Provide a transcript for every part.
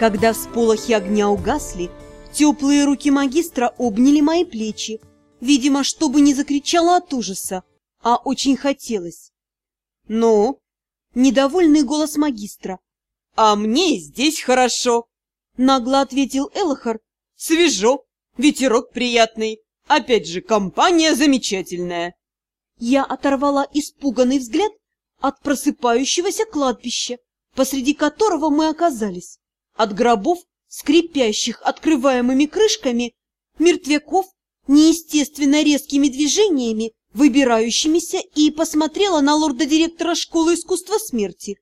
Когда всполохи огня угасли, теплые руки магистра обняли мои плечи, видимо, чтобы не закричала от ужаса, а очень хотелось. «Ну?» — недовольный голос магистра. «А мне здесь хорошо!» — нагло ответил Элохар. «Свежо, ветерок приятный, опять же, компания замечательная!» Я оторвала испуганный взгляд от просыпающегося кладбища, посреди которого мы оказались, от гробов, скрипящих открываемыми крышками, мертвяков, неестественно резкими движениями, выбирающимися, и посмотрела на лорда-директора школы искусства смерти.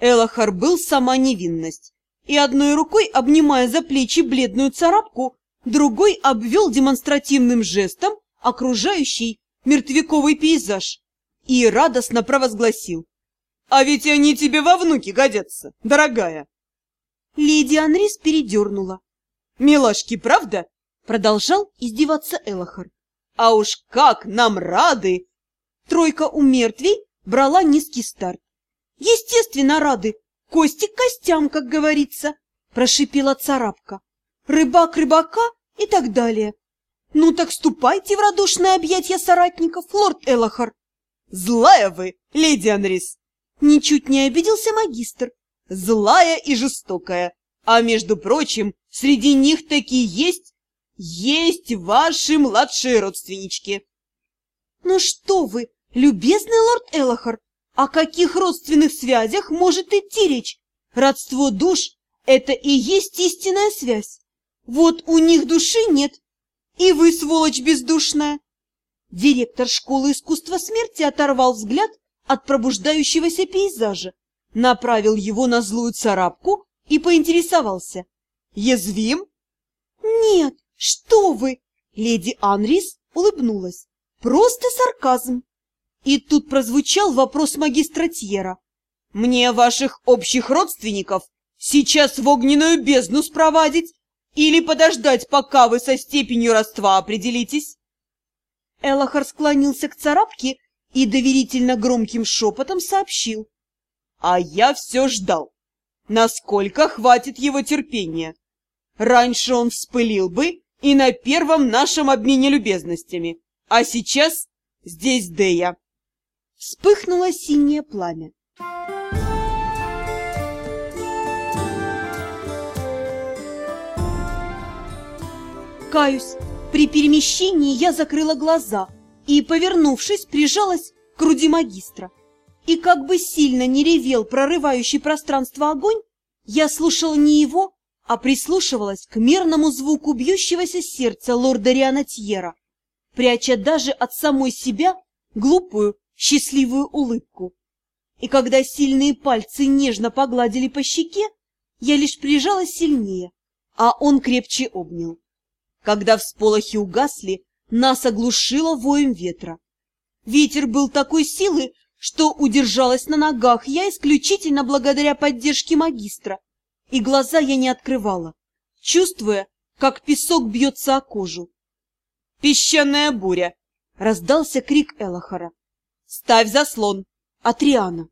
Элохар был сама невинность, и одной рукой, обнимая за плечи бледную царапку, другой обвел демонстративным жестом окружающий мертвяковый пейзаж и радостно провозгласил. «А ведь они тебе во внуки годятся, дорогая!» Леди Анрис передернула. «Милашки, правда?» — продолжал издеваться Элохар. «А уж как нам рады!» Тройка у мертвей брала низкий старт. «Естественно, рады! Кости к костям, как говорится!» — прошипела царапка. «Рыбак рыбака» и так далее. «Ну так ступайте в радушное объятье соратников, лорд Элохар!» «Злая вы, леди Анрис!» Ничуть не обиделся магистр. «Злая и жестокая. А между прочим, среди них такие есть, есть ваши младшие родственнички». «Ну что вы, любезный лорд Элохар, о каких родственных связях может идти речь? Родство душ – это и есть истинная связь. Вот у них души нет, и вы, сволочь бездушная!» Директор школы искусства смерти оторвал взгляд от пробуждающегося пейзажа, направил его на злую царапку и поинтересовался. «Язвим?» «Нет, что вы!» Леди Анрис улыбнулась. «Просто сарказм!» И тут прозвучал вопрос магистра Тьера. «Мне ваших общих родственников сейчас в огненную бездну спровадить или подождать, пока вы со степенью родства определитесь?» Элохар склонился к царапке и доверительно громким шепотом сообщил. «А я все ждал. Насколько хватит его терпения? Раньше он вспылил бы и на первом нашем обмене любезностями, а сейчас здесь Дея». Вспыхнуло синее пламя. Каюсь, при перемещении я закрыла глаза и, повернувшись, прижалась к груди магистра. И как бы сильно не ревел прорывающий пространство огонь, я слушала не его, а прислушивалась к мерному звуку бьющегося сердца лорда Рианатьера, пряча даже от самой себя глупую, счастливую улыбку. И когда сильные пальцы нежно погладили по щеке, я лишь прижалась сильнее, а он крепче обнял. Когда всполохи угасли, нас оглушило воем ветра. Ветер был такой силы, что удержалась на ногах я исключительно благодаря поддержке магистра, и глаза я не открывала, чувствуя, как песок бьется о кожу. «Песчаная буря!» — раздался крик Элохора. «Ставь заслон!» — Атриана.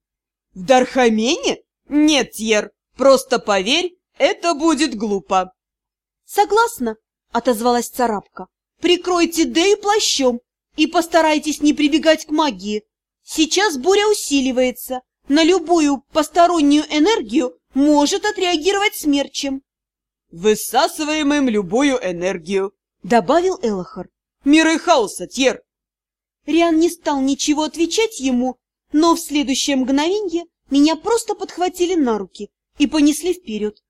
«В Дархамене? Нет, Тьер, просто поверь, это будет глупо!» «Согласна!» отозвалась царапка. «Прикройте Дэю плащом и постарайтесь не прибегать к магии. Сейчас буря усиливается, на любую постороннюю энергию может отреагировать смерчем». «Высасываем любую энергию», — добавил Элохар. «Миры хаоса, Тьер!» Риан не стал ничего отвечать ему, но в следующее мгновенье меня просто подхватили на руки и понесли вперед.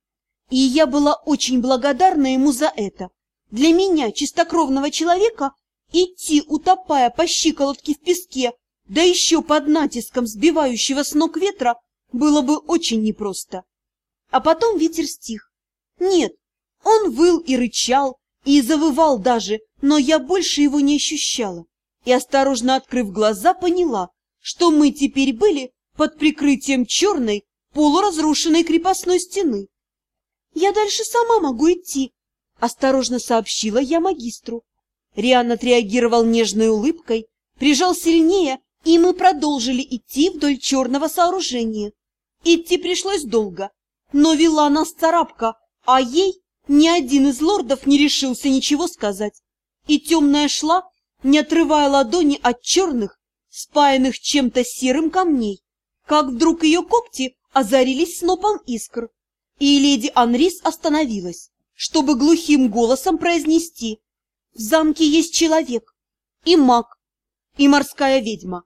И я была очень благодарна ему за это. Для меня, чистокровного человека, идти, утопая по щиколотке в песке, да еще под натиском сбивающего с ног ветра, было бы очень непросто. А потом ветер стих. Нет, он выл и рычал, и завывал даже, но я больше его не ощущала. И, осторожно открыв глаза, поняла, что мы теперь были под прикрытием черной, полуразрушенной крепостной стены. Я дальше сама могу идти, Осторожно сообщила я магистру. Риан отреагировал нежной улыбкой, прижал сильнее, и мы продолжили идти вдоль черного сооружения. Идти пришлось долго, но вела нас царапка, А ей ни один из лордов не решился ничего сказать, и темная шла, не отрывая ладони от черных, спаянных чем-то серым камней, как вдруг ее когти озарились снопом искр, и леди Анрис остановилась, чтобы глухим голосом произнести «В замке есть человек, и маг, и морская ведьма».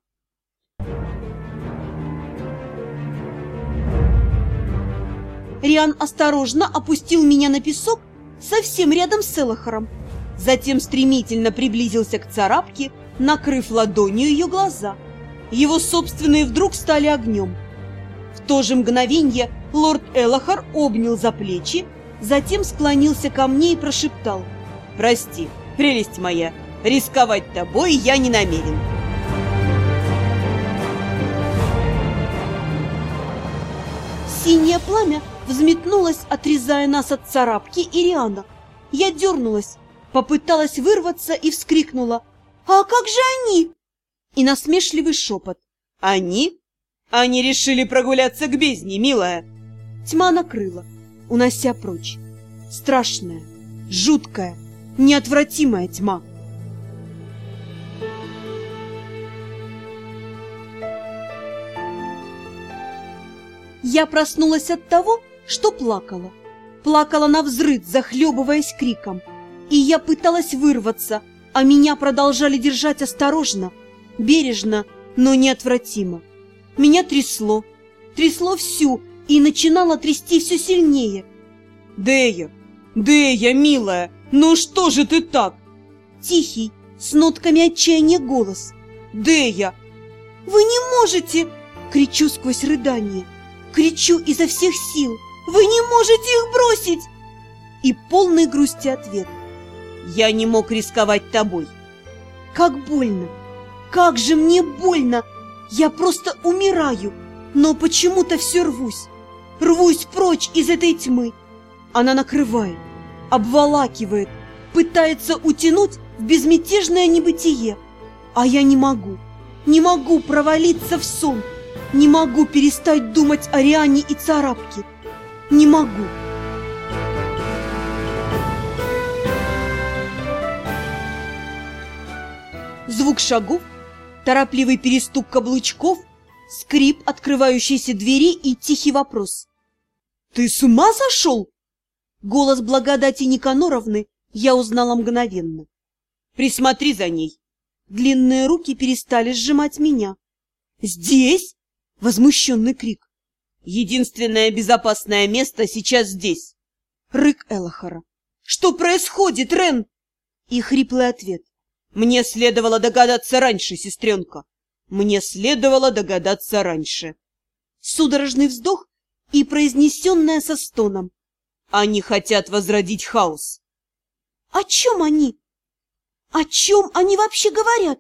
Риан осторожно опустил меня на песок совсем рядом с Элохором, затем стремительно приблизился к царапке, накрыв ладонью ее глаза. Его собственные вдруг стали огнем. В то же мгновенье лорд Элохар обнял за плечи, затем склонился ко мне и прошептал «Прости, прелесть моя, рисковать тобой я не намерен». Синее пламя взметнулось, отрезая нас от царапки Ириана. Я дернулась, попыталась вырваться и вскрикнула «А как же они?» И насмешливый шепот «Они? Они решили прогуляться к бездне, милая!» Тьма накрыла, унося прочь. Страшная, жуткая, неотвратимая тьма. Я проснулась от того, что плакала. Плакала на взрыд, захлебываясь криком. И я пыталась вырваться, а меня продолжали держать осторожно, бережно, но неотвратимо. Меня трясло, трясло всю и начинало трясти все сильнее. «Дея! Дея, милая, ну что же ты так?» Тихий, с нотками отчаяния голос. «Дея!» «Вы не можете!» — кричу сквозь рыдание. Кричу изо всех сил. «Вы не можете их бросить!» И полный грусти ответ. «Я не мог рисковать тобой». Как больно! Как же мне больно! Я просто умираю, но почему-то все рвусь. Рвусь прочь из этой тьмы. Она накрывает, обволакивает, пытается утянуть в безмятежное небытие. А я не могу, не могу провалиться в сон, не могу перестать думать о Риане и Царапке. Не могу. Звук шагов, торопливый перестук каблучков, скрип открывающейся двери и тихий вопрос. «Ты с ума сошел?» Голос благодати Никаноровны я узнала мгновенно. «Присмотри за ней!» Длинные руки перестали сжимать меня. «Здесь?» — возмущенный крик. «Единственное безопасное место сейчас здесь!» Рык Элохора. «Что происходит, Рен?» И хриплый ответ. «Мне следовало догадаться раньше, сестренка! Мне следовало догадаться раньше!» Судорожный вздох и произнесенное со стоном. Они хотят возродить хаос. О чем они? О чем они вообще говорят?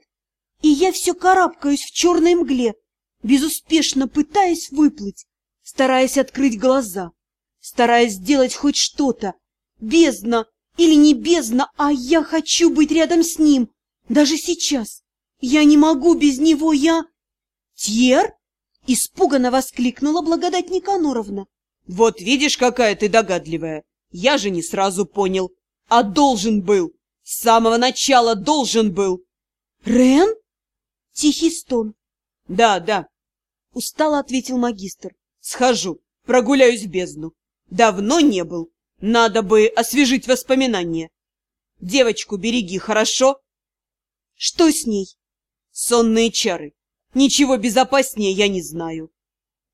И я все карабкаюсь в черной мгле, безуспешно пытаясь выплыть, стараясь открыть глаза, стараясь сделать хоть что-то. Бездна или не бездна, а я хочу быть рядом с ним, даже сейчас. Я не могу без него, я... Тьер? Испуганно воскликнула благодать Никаноровна. Вот видишь, какая ты догадливая. Я же не сразу понял. А должен был. С самого начала должен был. Рен? Тихий стон. Да, да. Устало ответил магистр. Схожу, прогуляюсь в бездну. Давно не был. Надо бы освежить воспоминания. Девочку береги, хорошо? Что с ней? Сонные чары. Ничего безопаснее я не знаю.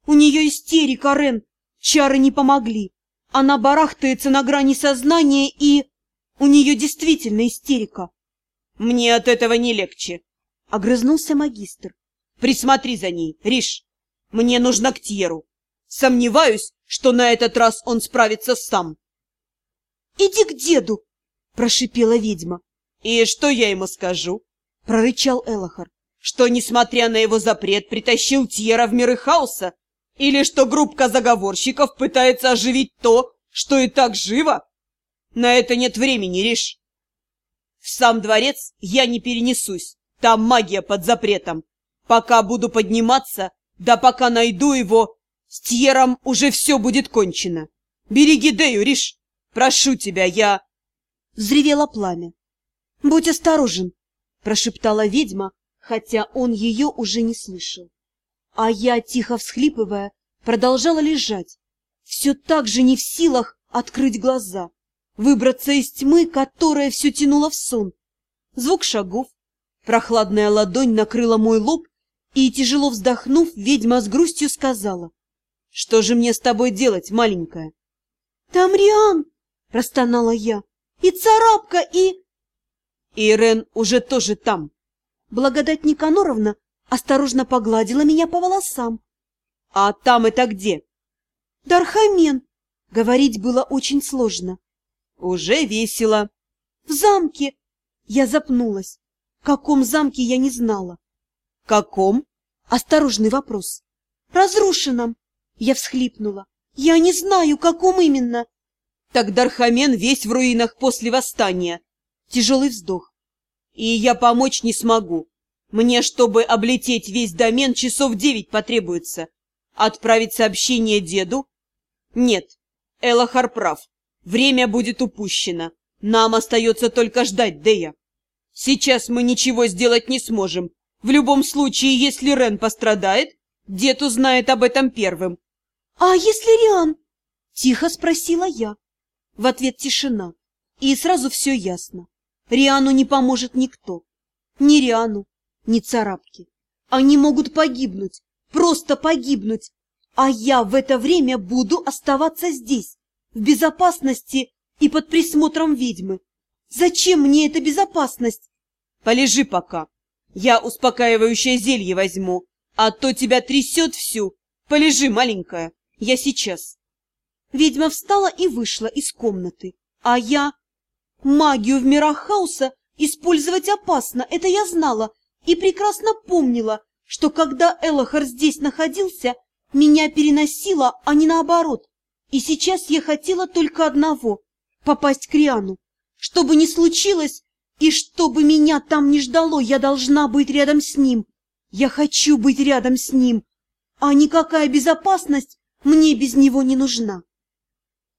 У нее истерика, Рен. Чары не помогли. Она барахтается на грани сознания и... У нее действительно истерика. Мне от этого не легче. Огрызнулся магистр. Присмотри за ней, Риш. Мне нужно к Тьеру. Сомневаюсь, что на этот раз он справится сам. Иди к деду, прошипела ведьма. И что я ему скажу? Прорычал Элохар что, несмотря на его запрет, притащил Тьера в миры хаоса? Или что группка заговорщиков пытается оживить то, что и так живо? На это нет времени, Риш. В сам дворец я не перенесусь, там магия под запретом. Пока буду подниматься, да пока найду его, с Тьером уже все будет кончено. Береги Дею, Риш, Прошу тебя, я...» Взревело пламя. «Будь осторожен!» — прошептала ведьма, хотя он ее уже не слышал. А я, тихо всхлипывая, продолжала лежать, все так же не в силах открыть глаза, выбраться из тьмы, которая все тянула в сон. Звук шагов, прохладная ладонь накрыла мой лоб, и, тяжело вздохнув, ведьма с грустью сказала, «Что же мне с тобой делать, маленькая?» «Там Риан!» — простонала я. «И царапка, и...» «И Ирен уже тоже там!» Благодать Никаноровна осторожно погладила меня по волосам. «А там это где?» «Дархамен!» Говорить было очень сложно. «Уже весело!» «В замке!» Я запнулась. В каком замке я не знала. «Каком?» Осторожный вопрос. «Разрушенном!» Я всхлипнула. «Я не знаю, каком именно!» «Так Дархамен весь в руинах после восстания!» Тяжелый вздох. «И я помочь не смогу. Мне, чтобы облететь весь домен, часов девять потребуется. Отправить сообщение деду? Нет, Элохар прав. Время будет упущено. Нам остается только ждать Дея. Сейчас мы ничего сделать не сможем. В любом случае, если Рен пострадает, дед узнает об этом первым. — А если Риан? — тихо спросила я. В ответ тишина. И сразу все ясно. Риану не поможет никто. Ни Риану, ни царапки. Они могут погибнуть, просто погибнуть, а я в это время буду оставаться здесь, в безопасности и под присмотром ведьмы. Зачем мне эта безопасность? Полежи пока. Я успокаивающее зелье возьму, а то тебя трясет всю. Полежи, маленькая, я сейчас. Ведьма встала и вышла из комнаты, а я... Магию в мирах хаоса использовать опасно, это я знала и прекрасно помнила, что когда Элохар здесь находился, меня переносило, а не наоборот. И сейчас я хотела только одного — попасть к Риану. Что бы ни случилось, и чтобы меня там не ждало, я должна быть рядом с ним. Я хочу быть рядом с ним, а никакая безопасность мне без него не нужна.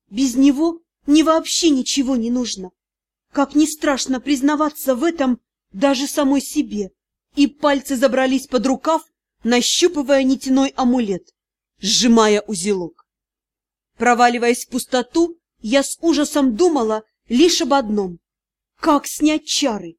Без него мне вообще ничего не нужно. Как ни страшно признаваться в этом даже самой себе и пальцы забрались под рукав, нащупывая нитяной амулет, сжимая узелок. Проваливаясь в пустоту, я с ужасом думала лишь об одном — как снять чары.